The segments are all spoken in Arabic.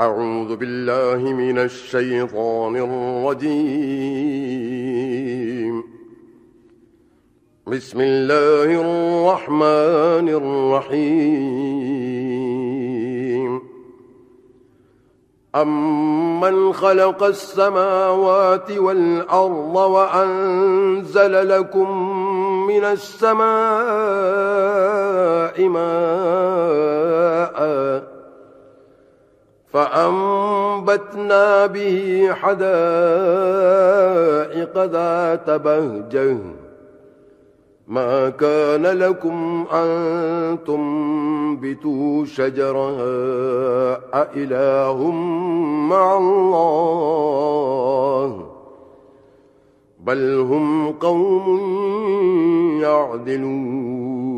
أعوذ بالله من الشيطان الرجيم. بسم الله الرحمن الرحيم. أمن خلق السماوات والأرض وأنزل لكم من السماء ماءً فأنبتنا به حدائق ذات بهجه. ما كان لكم أن تنبتوا شجرا أإله مع الله بل هم قوم يعدلون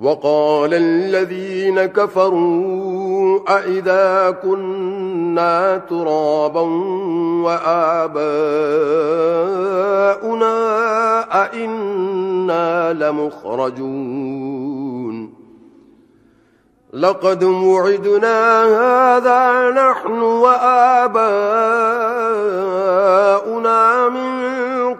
وقال الذين كفروا أئذا كنا ترابا وآباؤنا أئنا لمخرجون لقد وعدنا هذا نحن وآباؤنا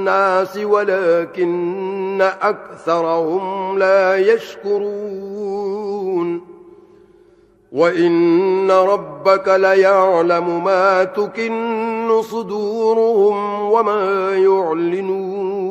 الناس ولكن أكثرهم لا يشكرون وإن ربك ليعلم ما تكن صدورهم وما يعلنون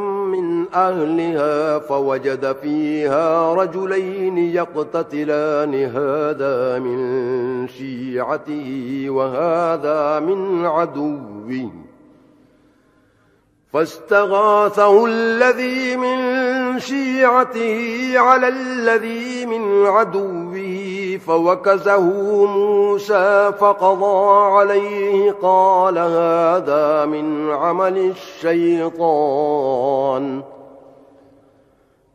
أهلها فوجد فيها رجلين يقتتلان. هذا من شيعته وهذا من عدوه. فاستغاثه الذي من شيعته على الذي من عدوه. فوكزه موسى فقضى عليه. قال هذا من عمل الشيطان.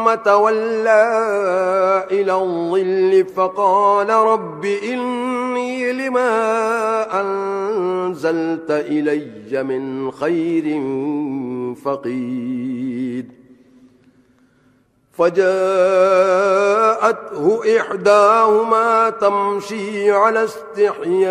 ثم تولى إلى الظل فقال رب إني لما أنزلت إلي من خير فقيد فجاءته إحداهما تمشي على استحياء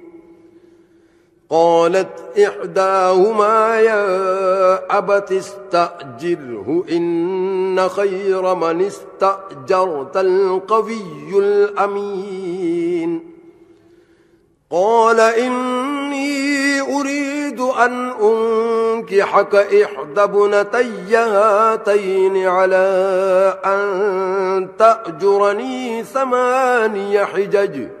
قالت إحداهما يا أبت استأجره إن خير من استأجرت القوي الأمين. قال إني أريد أن أنكحك إحدى بنتي هاتين على أن تأجرني ثماني حجج.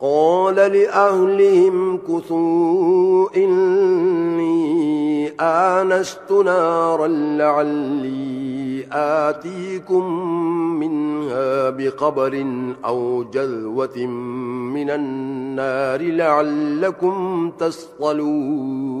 قال لأهلهم كثوا إني آنست نارا لعلي آتيكم منها بقبر أو جذوة من النار لعلكم تصطلون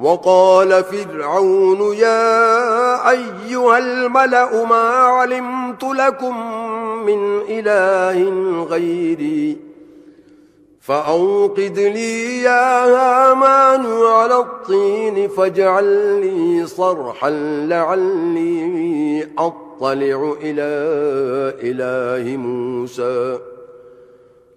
وقال فرعون يا أيها الملأ ما علمت لكم من إله غيري فأوقد لي يا هامان على الطين فاجعل لي صرحا لعلي أطلع إلى إله موسى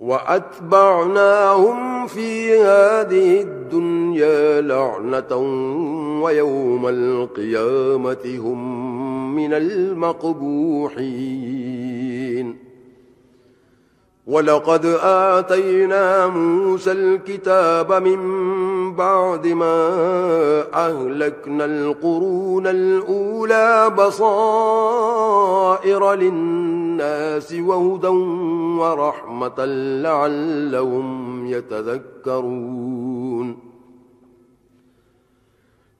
وأتبعناهم في هذه الدنيا لعنة ويوم القيامة هم من المقبوحين ولقد آتينا موسى الكتاب من من بعد ما أهلكنا القرون الأولى بصائر للناس وهدى ورحمة لعلهم يتذكرون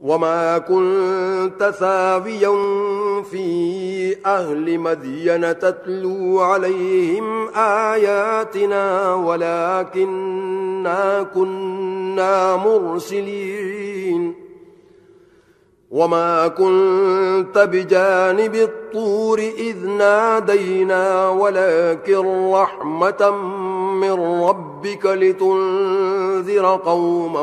وما كنت ثاويا في أهل مدينة تتلو عليهم آياتنا ولكننا كنا مرسلين وما كنت بجانب الطور إذ نادينا ولكن رحمة من ربك لتنذر قوما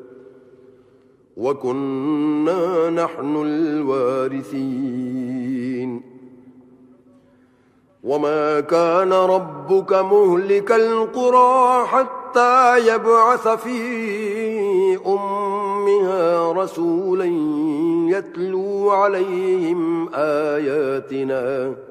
وكنا نحن الوارثين وما كان ربك مهلك القرى حتى يبعث في أمها رسولا يتلو عليهم آياتنا ويقول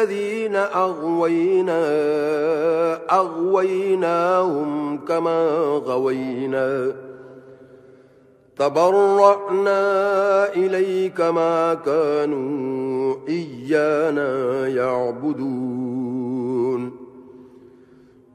الذين أغوينا أغويناهم كما غوينا. تبرعنا إليك ما كانوا إيانا يعبدون.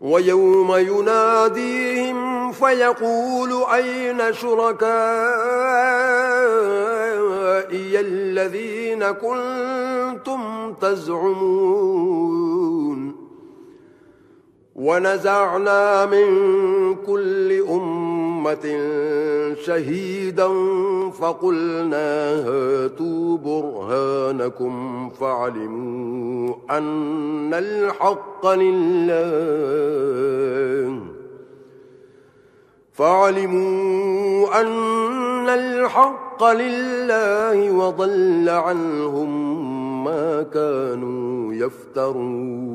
ويوم يناديهم فيقول أين شركائي الذين كنتم تزعمون ونزعنا من كل أمة أمة شهيدا فقلنا هاتوا برهانكم فعلموا أن الحق لله. فعلموا أن الحق لله وضل عنهم ما كانوا يفترون.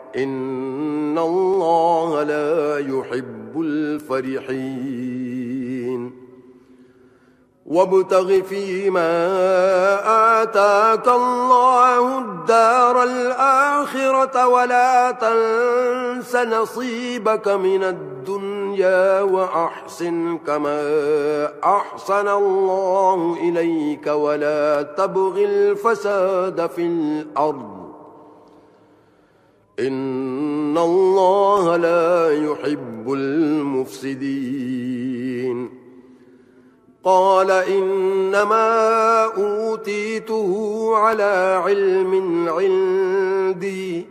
إن الله لا يحب الفرحين وابتغ فيما آتاك الله الدار الآخرة ولا تنس نصيبك من الدنيا وأحسن كما أحسن الله إليك ولا تبغ الفساد في الأرض إن الله لا يحب المفسدين. قال إنما أوتيته على علم عندي.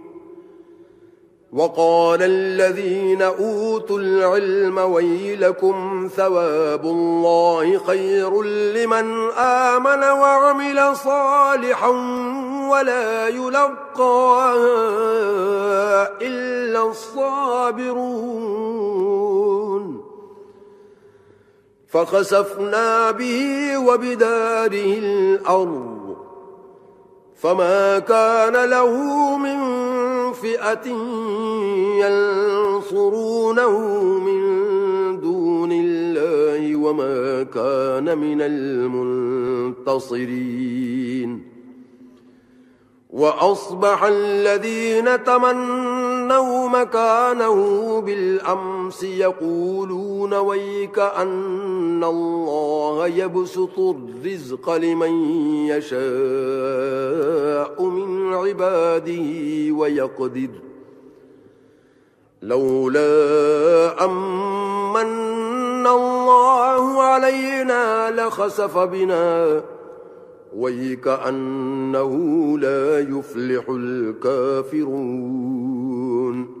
وقال الذين أوتوا العلم ويلكم ثواب الله خير لمن آمن وعمل صالحا ولا يلقى إلا الصابرون. فخسفنا به وبداره الأرض. فما كان له من فئة ينصرونه من دون الله وما كان من المنتصرين وأصبح الذين تمنوا مكانه بالأمس يقولون ويك أن الله يبسط الرزق لمن يشاء من عباده ويقدر. لولا أمن الله علينا لخسف بنا. وَيْكَأَنَّهُ لَا يُفْلِحُ الْكَافِرُونَ.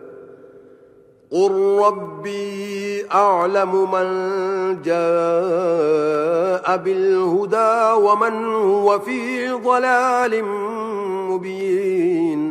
قل ربي أعلم من جاء بالهدى ومن هو في ضلال مبين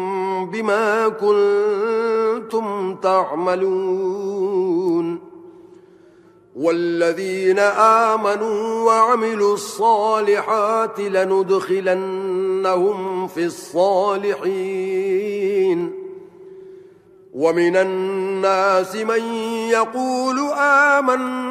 بما كنتم تعملون والذين آمنوا وعملوا الصالحات لندخلنهم في الصالحين ومن الناس من يقول آمنا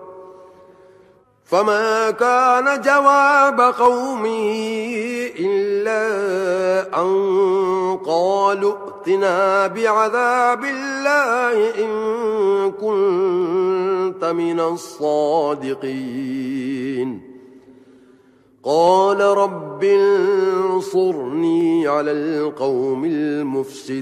فما كان جواب قومي إلا أن قالوا ائتنا بعذاب الله إن كنت من الصادقين. قال رب انصرني على القوم المفسدين.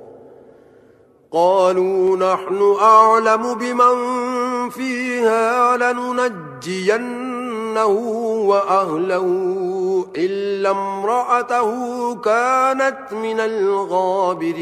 قالوا نحن أعلم بمن فيها لننجينه وأهله إلا امرأته كانت من الغابرين.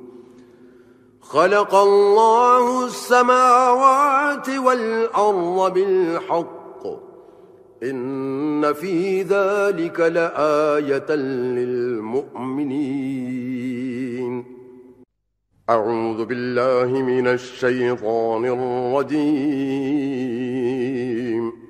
خلق الله السماوات والأرض بالحق. إن في ذلك لآية للمؤمنين. أعوذ بالله من الشيطان الرجيم.